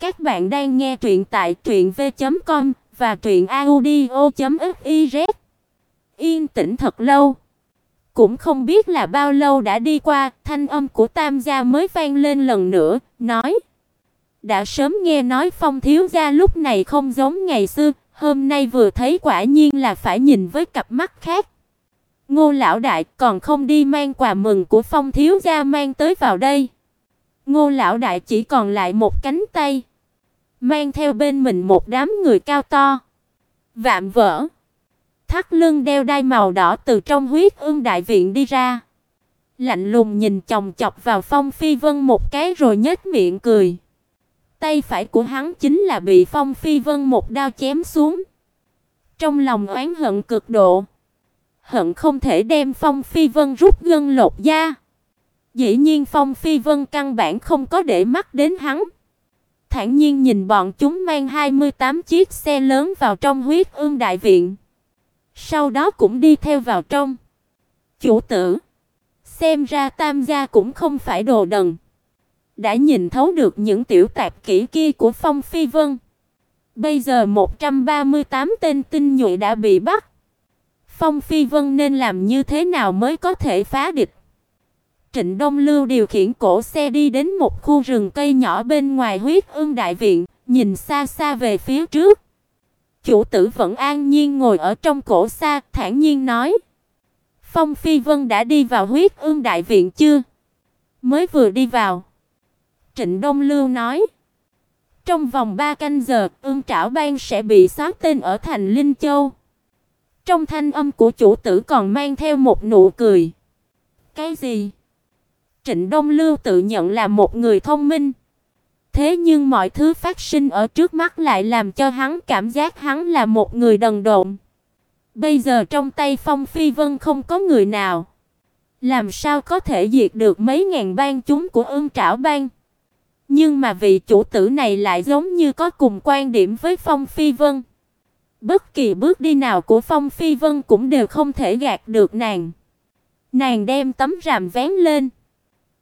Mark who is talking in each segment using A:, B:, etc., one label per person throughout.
A: Các bạn đang nghe truyện tại truyệnv.com và truyệnaudio.fiz. Yên tĩnh thật lâu, cũng không biết là bao lâu đã đi qua, thanh âm của Tam gia mới vang lên lần nữa, nói: "Đã sớm nghe nói Phong thiếu gia lúc này không giống ngày xưa, hôm nay vừa thấy quả nhiên là phải nhìn với cặp mắt khác." Ngô lão đại còn không đi mang quà mừng của Phong thiếu gia mang tới vào đây. Ngô lão đại chỉ còn lại một cánh tay, mang theo bên mình một đám người cao to, vạm vỡ, thắt lưng đeo đai màu đỏ từ trong huyết ương đại viện đi ra. Lạnh lùng nhìn chòng chọc vào Phong Phi Vân một cái rồi nhếch miệng cười. Tay phải của hắn chính là bị Phong Phi Vân một đao chém xuống. Trong lòng oán hận cực độ, hận không thể đem Phong Phi Vân rút gân lột da. Dĩ nhiên Phong Phi Vân căn bản không có để mắt đến hắn. Thản nhiên nhìn bọn chúng mang 28 chiếc xe lớn vào trong huyết ương đại viện. Sau đó cũng đi theo vào trong. Chủ tử, xem ra Tam gia cũng không phải đồ đần. Đã nhìn thấu được những tiểu tạp kỹ kia của Phong Phi Vân. Bây giờ 138 tên tinh nhuệ đã bị bắt. Phong Phi Vân nên làm như thế nào mới có thể phá địch? Trịnh Đông Lưu điều khiển cổ xe đi đến một khu rừng cây nhỏ bên ngoài huyết ương đại viện, nhìn xa xa về phía trước. Chủ tử vẫn an nhiên ngồi ở trong cổ xa, thản nhiên nói: "Phong Phi Vân đã đi vào huyết ương đại viện chưa?" "Mới vừa đi vào." Trịnh Đông Lưu nói: "Trong vòng 3 canh giờ, Ưng Trảo Bang sẽ bị xóa tên ở thành Linh Châu." Trong thanh âm của chủ tử còn mang theo một nụ cười. "Cái gì?" Trịnh Đông Lưu tự nhận là một người thông minh. Thế nhưng mọi thứ phát sinh ở trước mắt lại làm cho hắn cảm giác hắn là một người đần độn. Bây giờ trong tay Phong Phi Vân không có người nào, làm sao có thể diệt được mấy ngàn bang chúng của Ưng Trảo bang? Nhưng mà vị chủ tử này lại giống như có cùng quan điểm với Phong Phi Vân. Bất kỳ bước đi nào của Phong Phi Vân cũng đều không thể gạt được nàng. Nàng đem tấm rèm vén lên,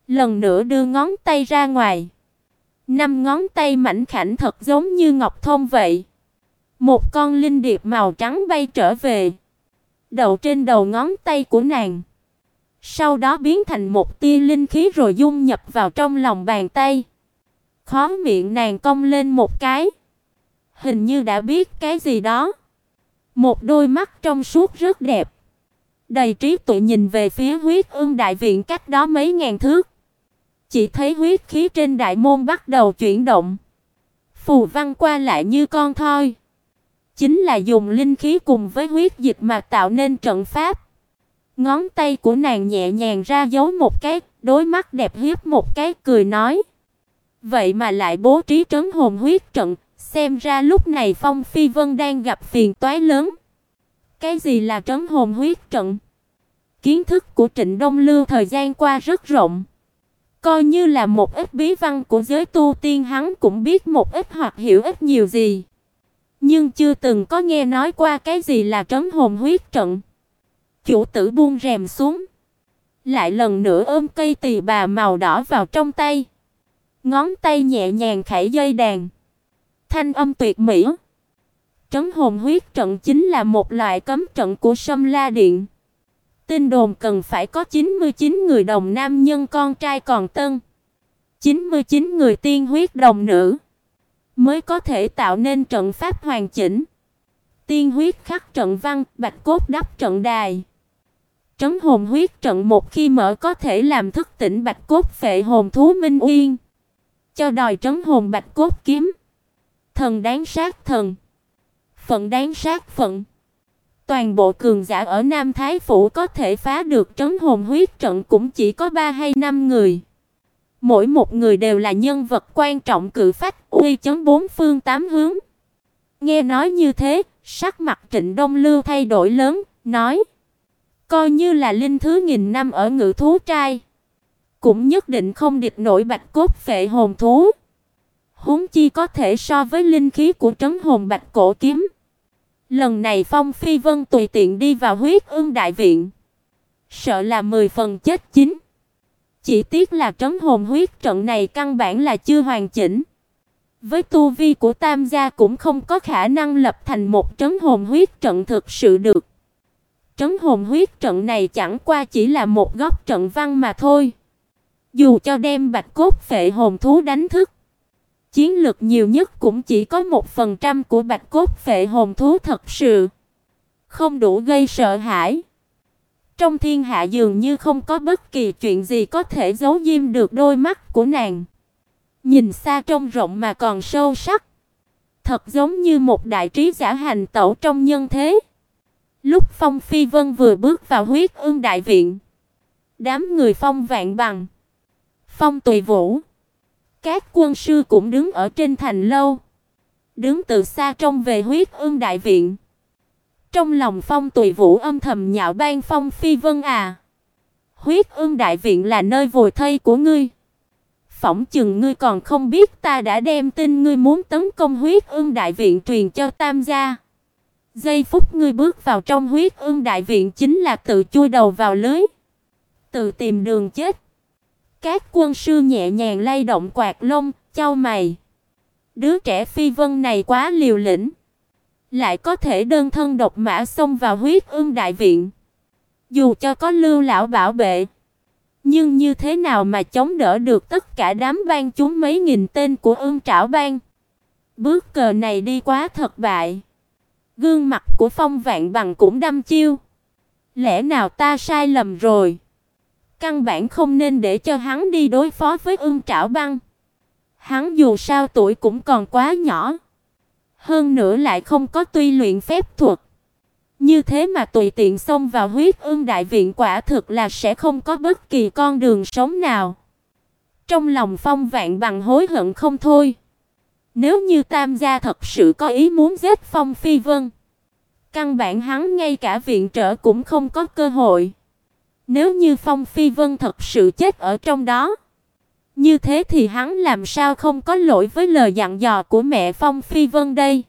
A: lần nữa đưa ngón tay ra ngoài. Năm ngón tay mảnh khảnh thật giống như ngọc thông vậy. Một con linh điệp màu trắng bay trở về, đậu trên đầu ngón tay của nàng. Sau đó biến thành một tia linh khí rồi dung nhập vào trong lòng bàn tay. Khóe miệng nàng cong lên một cái, hình như đã biết cái gì đó. Một đôi mắt trong suốt rất đẹp, đầy trí tuệ nhìn về phía huyết ương đại viện cách đó mấy ngàn thước. Chỉ thấy huyết khí trên đại môn bắt đầu chuyển động. Phù văn qua lại như con thoi. Chính là dùng linh khí cùng với huyết dịch mà tạo nên trận pháp. Ngón tay của nàng nhẹ nhàng ra dấu một cái, đôi mắt đẹp hiếp một cái cười nói: "Vậy mà lại bố trí trấn hồn huyết trận, xem ra lúc này Phong Phi Vân đang gặp phiền toái lớn." Cái gì là trấn hồn huyết trận? Kiến thức của Trịnh Đông Lưu thời gian qua rất rộng. Coi như là một ít bí văn của giới tu tiên hắn cũng biết một ít hoặc hiểu ít nhiều gì. Nhưng chưa từng có nghe nói qua cái gì là trấn hồn huyết trận. Chủ tử buông rèm xuống, lại lần nữa ôm cây tỳ bà màu đỏ vào trong tay. Ngón tay nhẹ nhàng khải dây đàn. Thanh âm tuyệt mỹ. Trấn hồn huyết trận chính là một loại cấm trận của Sâm La Điện. Tin đồn cần phải có 99 người đồng nam nhân con trai còn tân. 99 người tiên huyết đồng nữ mới có thể tạo nên trận pháp hoàn chỉnh. Tiên huyết khắc trận văn, bạch cốt đắp trận đài. Trấn hồn huyết trận một khi mở có thể làm thức tỉnh bạch cốt phệ hồn thú Minh Uyên. Cho đòi trấn hồn bạch cốt kiếm. Thần đáng sát thần. Phận đáng sát phận. Toàn bộ cường giả ở Nam Thái phủ có thể phá được trấn hồn huyết trận cũng chỉ có 3 hay 5 người. Mỗi một người đều là nhân vật quan trọng cự phách uy chấn bốn phương tám hướng. Nghe nói như thế, sắc mặt Trịnh Đông Lưu thay đổi lớn, nói: "Coi như là linh thứ nghìn năm ở ngự thú trai, cũng nhất định không địch nổi bạch cốt phệ hồn thú. Huống chi có thể so với linh khí của trấn hồn bạch cổ kiếm." Lần này Phong Phi Vân tùy tiện đi vào huyết ương đại viện, sợ là 10 phần chết chín. Chỉ tiếc là trấn hồn huyết trận này căn bản là chưa hoàn chỉnh. Với tu vi của Tam gia cũng không có khả năng lập thành một trấn hồn huyết trận thực sự được. Trấn hồn huyết trận này chẳng qua chỉ là một góc trận văn mà thôi. Dù cho đem bạch cốt phệ hồn thú đánh thức, chiến lực nhiều nhất cũng chỉ có một phần trăm của bạch cốt phệ hồn thú thật sự, không đủ gây sợ hãi. Trong thiên hạ dường như không có bất kỳ chuyện gì có thể giấu diêm được đôi mắt của nàng. Nhìn xa trông rộng mà còn sâu sắc, thật giống như một đại trí giả hành tẩu trong nhân thế. Lúc Phong Phi Vân vừa bước vào huyết ương đại viện, đám người Phong Vạn Bằng, Phong Tùy Vũ, các quân sư cũng đứng ở trên thành lâu, đứng từ xa trông về huyết ương đại viện. Trong lòng Phong Tùy Vũ âm thầm nhạo ban Phong Phi Vân à, huyết ương đại viện là nơi vùi thây của ngươi. Phỏng chừng ngươi còn không biết ta đã đem tin ngươi muốn tấn công huyết ương đại viện truyền cho Tam gia. Giây phút ngươi bước vào trong huyết ương đại viện chính là tự chui đầu vào lưới, tự tìm đường chết. Các quân sư nhẹ nhàng lay động quạt lông, chau mày. Đứa trẻ phi vân này quá liều lĩnh, lại có thể đơn thân độc mã xông vào huyết ương đại viện. Dù cho có Lưu lão bảo vệ, nhưng như thế nào mà chống đỡ được tất cả đám bang chúng mấy nghìn tên của Ưng Trảo bang? Bước cờ này đi quá thật bại. Gương mặt của Phong Vạn Bằng cũng đăm chiêu. Lẽ nào ta sai lầm rồi? Căn bản không nên để cho hắn đi đối phó với Ưng Trảo Băng. Hắn dù sao tuổi cũng còn quá nhỏ, hơn nữa lại không có tuy luyện phép thuật. Như thế mà tùy tiện xông vào huyết ương đại viện quả thực là sẽ không có bất kỳ con đường sống nào. Trong lòng Phong Vạn Bằng hối hận không thôi. Nếu như Tam gia thật sự có ý muốn giết Phong Phi Vân, căn bản hắn ngay cả viện trợ cũng không có cơ hội. Nếu như Phong Phi Vân thật sự chết ở trong đó, như thế thì hắn làm sao không có lỗi với lời dặn dò của mẹ Phong Phi Vân đây?